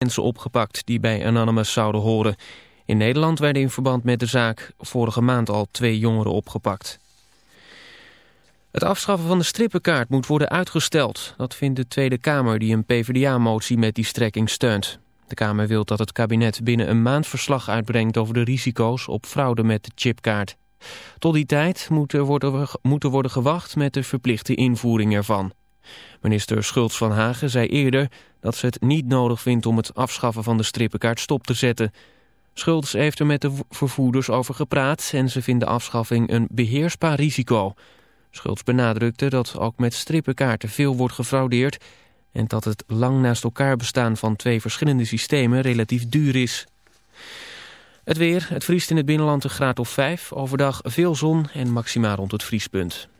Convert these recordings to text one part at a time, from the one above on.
mensen opgepakt die bij Anonymous zouden horen. In Nederland werden in verband met de zaak vorige maand al twee jongeren opgepakt. Het afschaffen van de strippenkaart moet worden uitgesteld. Dat vindt de Tweede Kamer die een PvdA-motie met die strekking steunt. De Kamer wil dat het kabinet binnen een maand verslag uitbrengt over de risico's op fraude met de chipkaart. Tot die tijd moet er worden, moet er worden gewacht met de verplichte invoering ervan. Minister Schultz van Hagen zei eerder dat ze het niet nodig vindt om het afschaffen van de strippenkaart stop te zetten. Schultz heeft er met de vervoerders over gepraat en ze vinden afschaffing een beheersbaar risico. Schultz benadrukte dat ook met strippenkaarten veel wordt gefraudeerd en dat het lang naast elkaar bestaan van twee verschillende systemen relatief duur is. Het weer, het vriest in het binnenland een graad of 5, overdag veel zon en maximaal rond het vriespunt.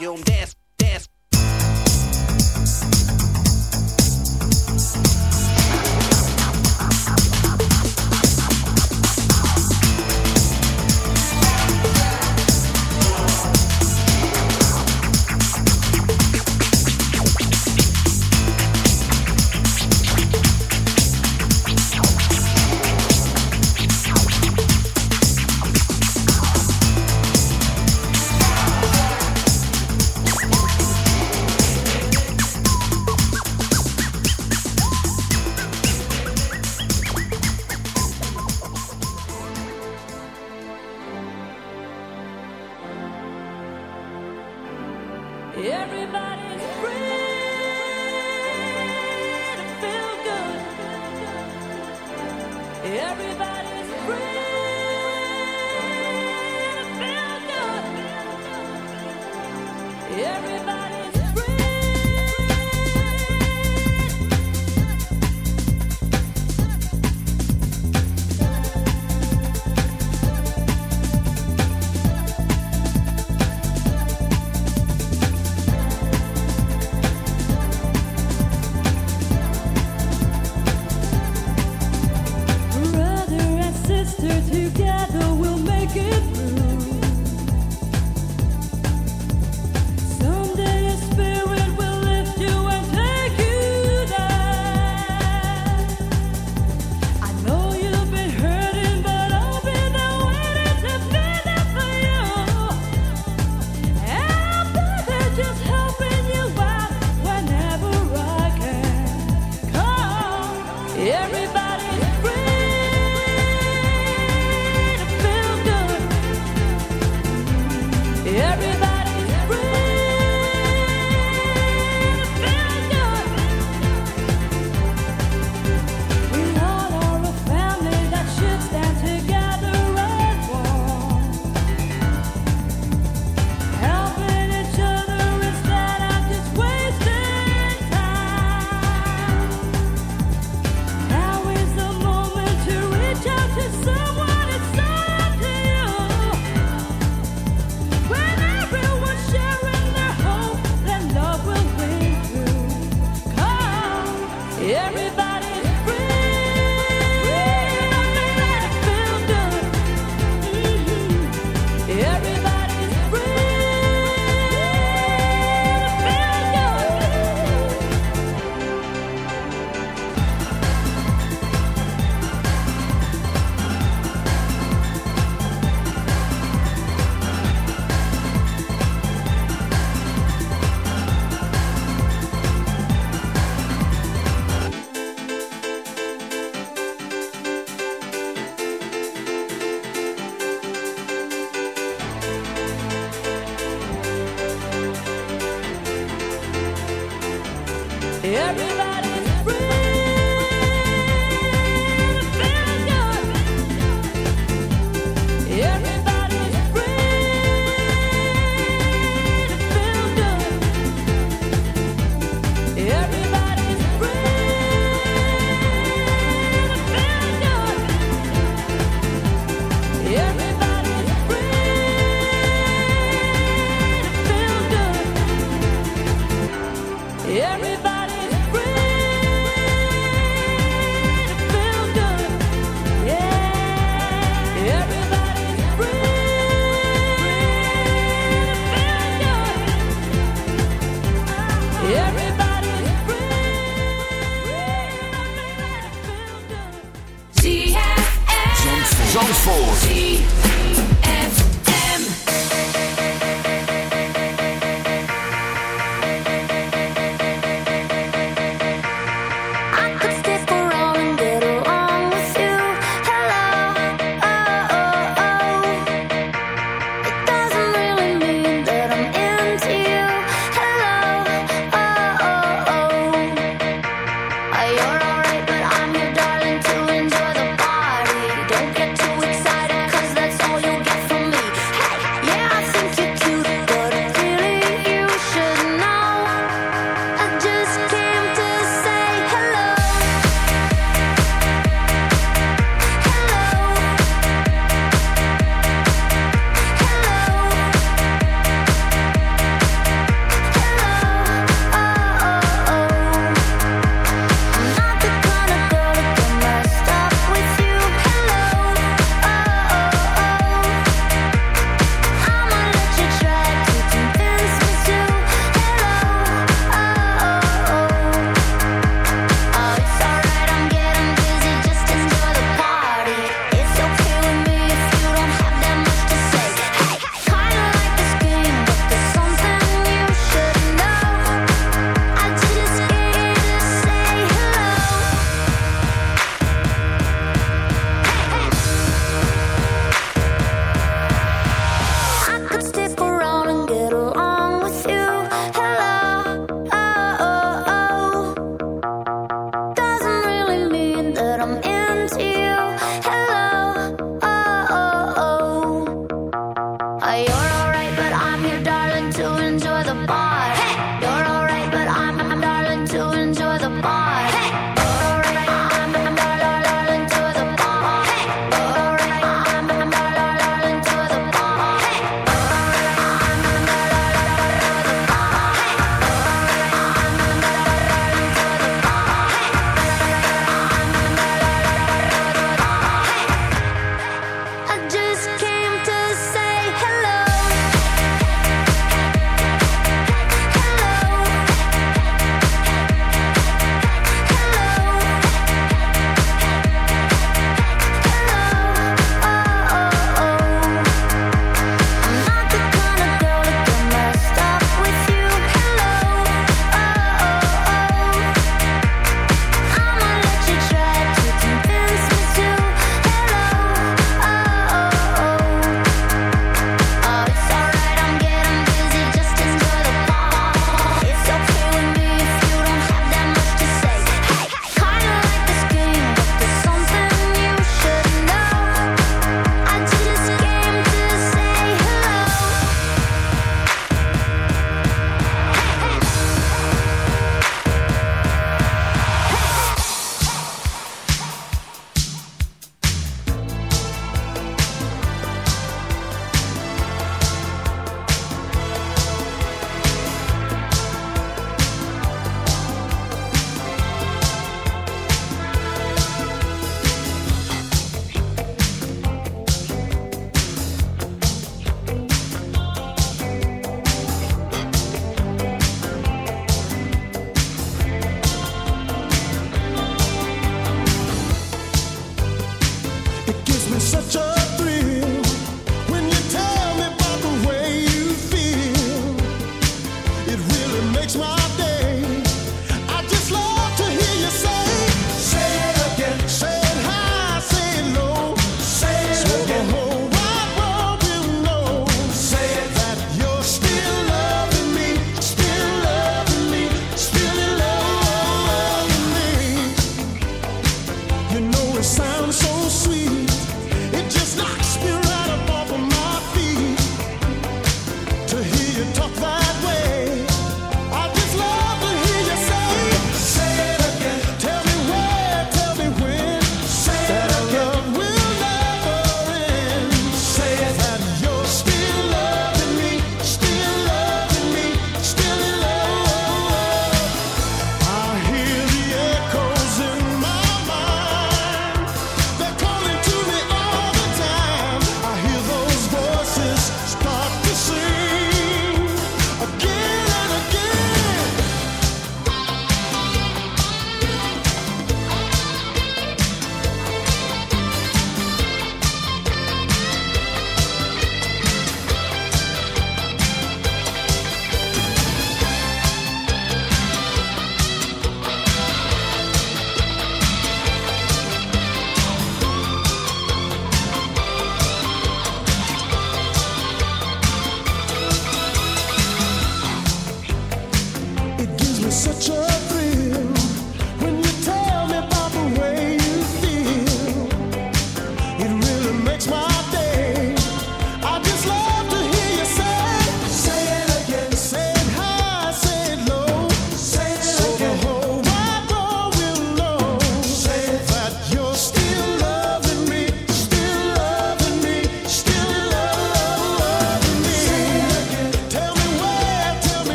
volume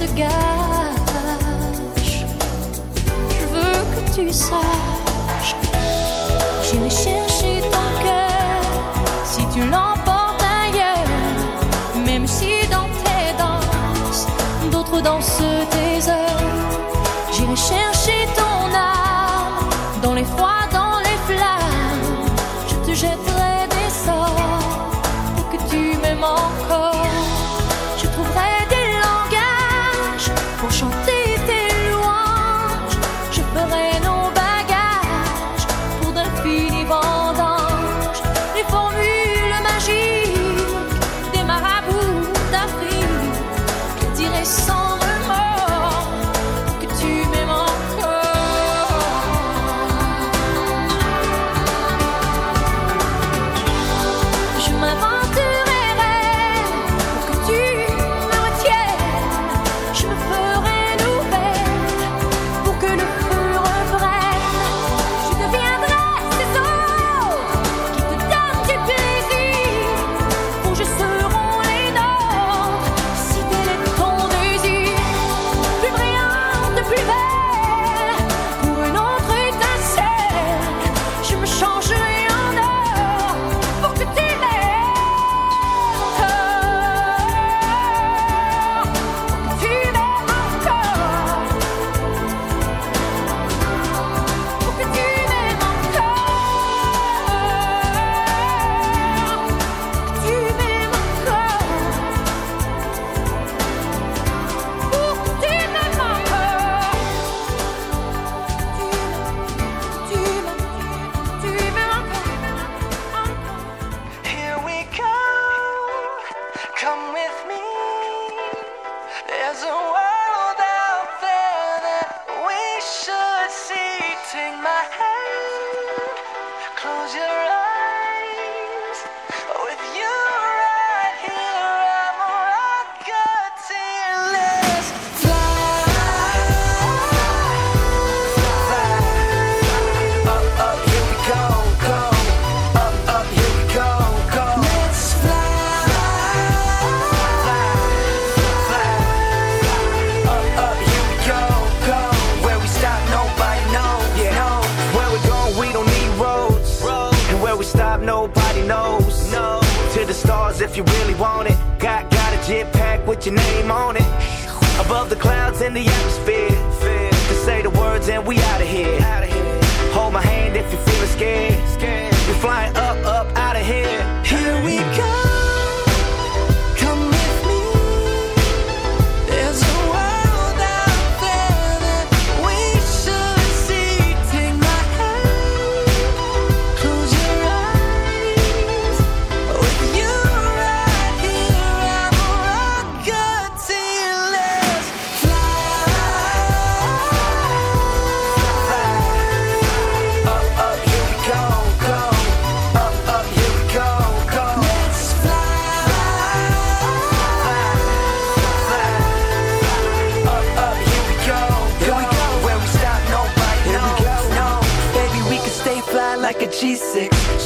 Je veux que tu saches. J'irai chercher ton cœur si tu l'entends. You really want it. Got, got a jet pack with your name on it. Above the clouds in the atmosphere. To say the words and we out of here. Hold my hand if you're feeling scared. We're flying up, up, out of here.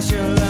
Special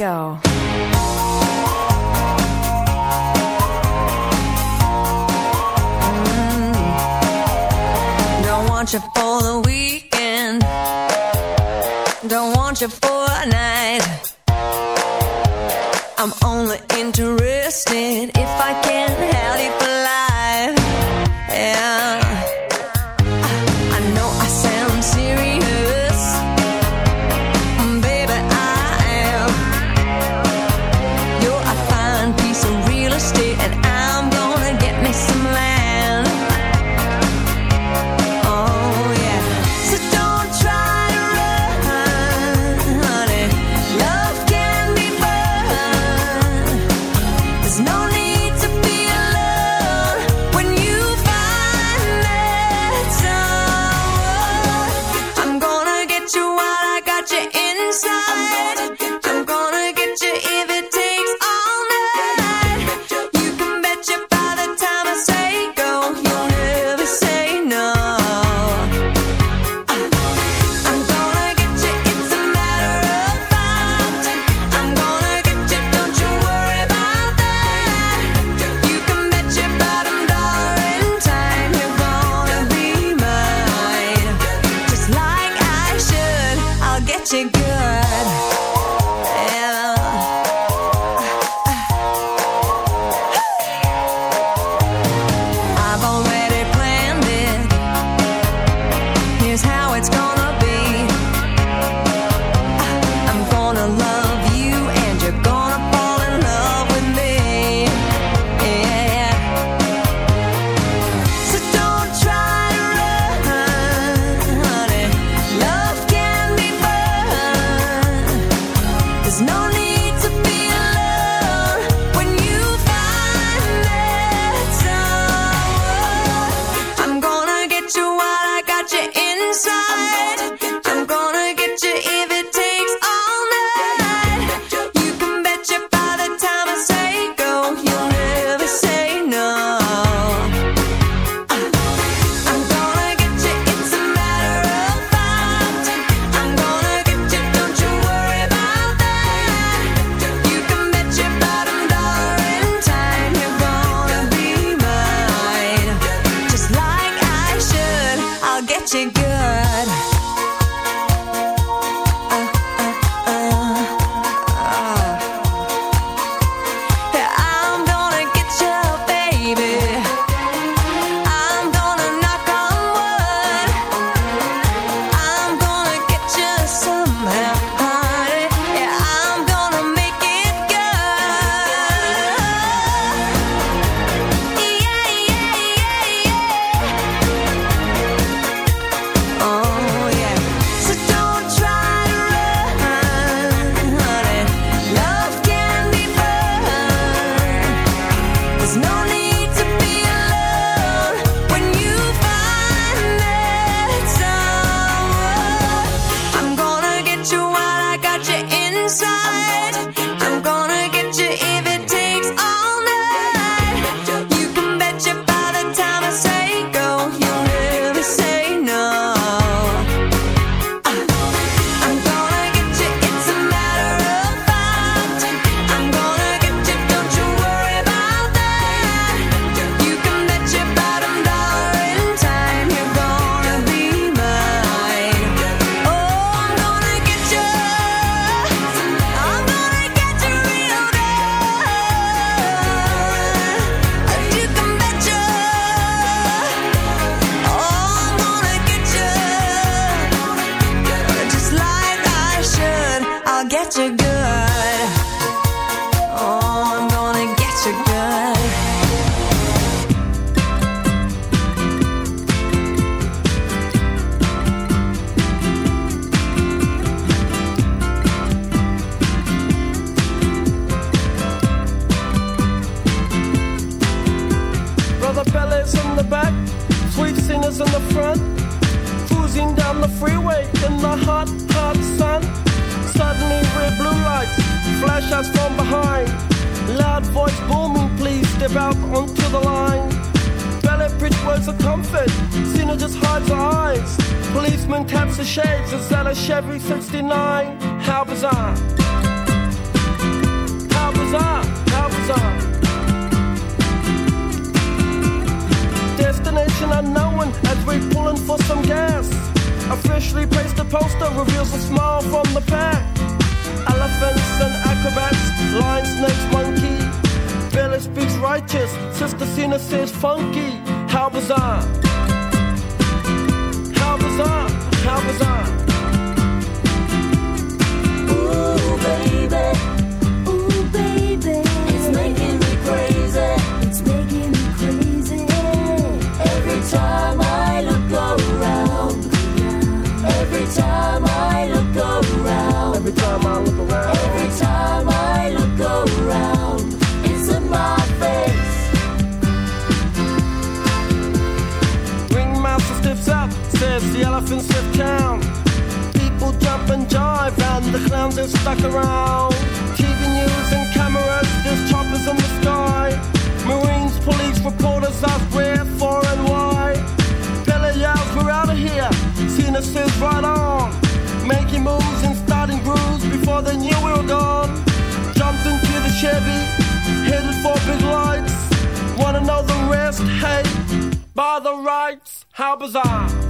go. the shades of Zella Chevy 69. How bizarre! How bizarre! How bizarre! Destination unknown as we pulling for some gas. Officially placed a poster reveals a smile from the pack. Elephants and acrobats, lion, snakes, monkey. Village speaks righteous, Sister Cena says funky. How bizarre! lives, the elephants have count. People jump and jive, and the clowns are stuck around. TV news and cameras, there's choppers in the sky. Marines, police, reporters ask where, for, and why. Billy yells, we're out of here. Cena says, right on. Making moves and starting grooves before they knew we were gone. Jumped into the Chevy, headed for big lights. Wanna know the rest? Hey, by the rights, how bizarre.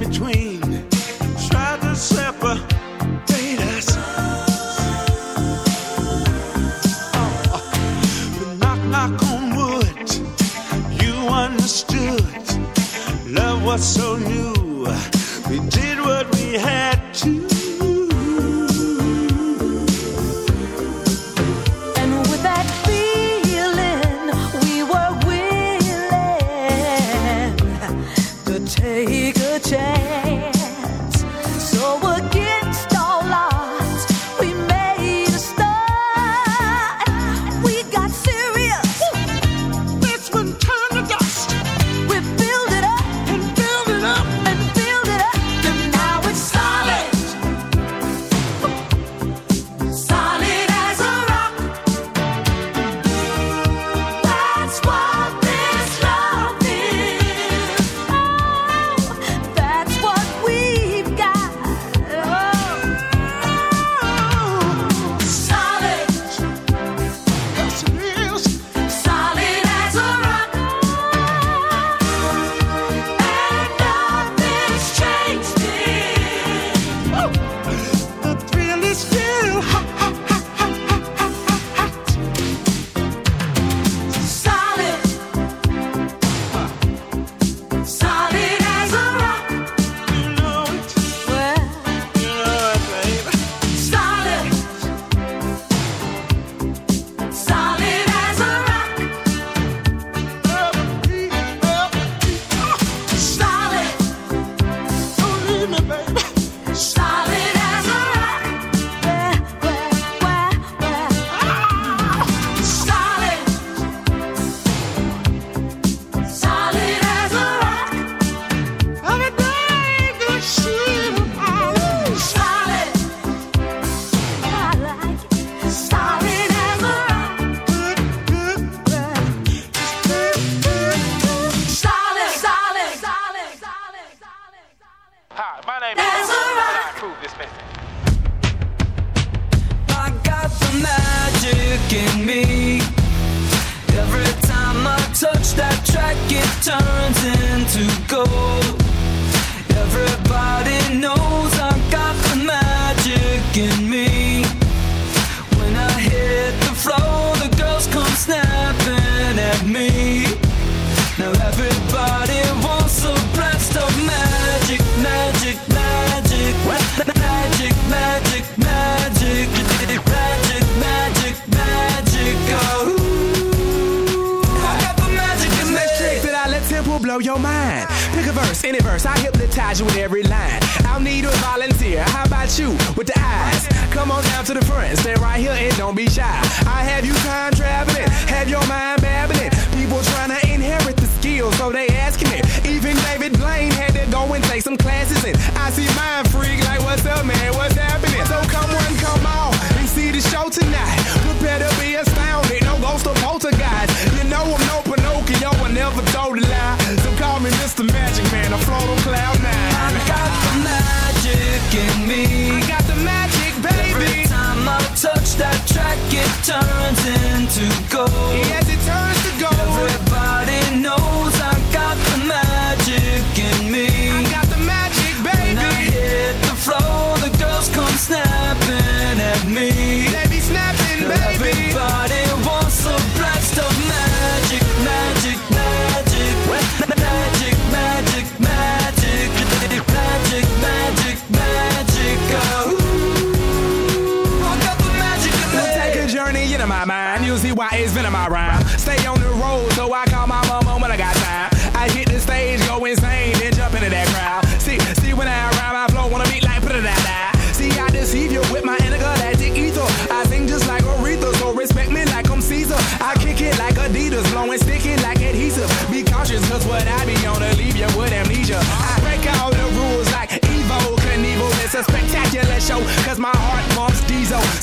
between.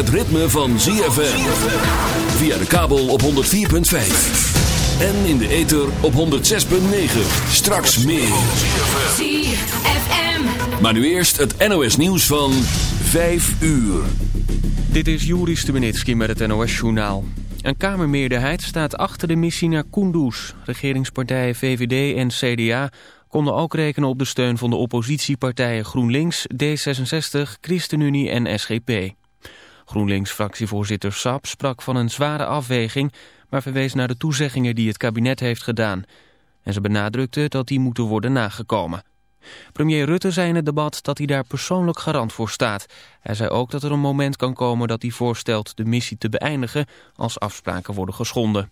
het ritme van ZFM. Via de kabel op 104.5. En in de ether op 106.9. Straks meer. ZFM. Maar nu eerst het NOS nieuws van 5 uur. Dit is Juri Stubenitski met het NOS-journaal. Een Kamermeerderheid staat achter de missie naar Kunduz. Regeringspartijen VVD en CDA konden ook rekenen op de steun van de oppositiepartijen GroenLinks, D66, ChristenUnie en SGP. GroenLinks-fractievoorzitter Sap sprak van een zware afweging... maar verwees naar de toezeggingen die het kabinet heeft gedaan. En ze benadrukte dat die moeten worden nagekomen. Premier Rutte zei in het debat dat hij daar persoonlijk garant voor staat. Hij zei ook dat er een moment kan komen dat hij voorstelt de missie te beëindigen als afspraken worden geschonden.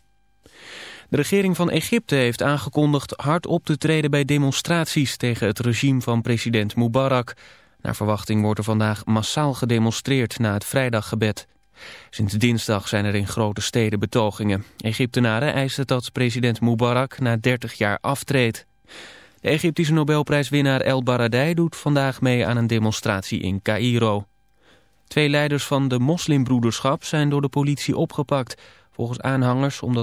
De regering van Egypte heeft aangekondigd hard op te treden bij demonstraties tegen het regime van president Mubarak. Naar verwachting wordt er vandaag massaal gedemonstreerd na het vrijdaggebed. Sinds dinsdag zijn er in grote steden betogingen. Egyptenaren eisen dat president Mubarak na 30 jaar aftreedt. De Egyptische Nobelprijswinnaar El Baradei doet vandaag mee aan een demonstratie in Cairo. Twee leiders van de moslimbroederschap zijn door de politie opgepakt. Volgens aanhangers omdat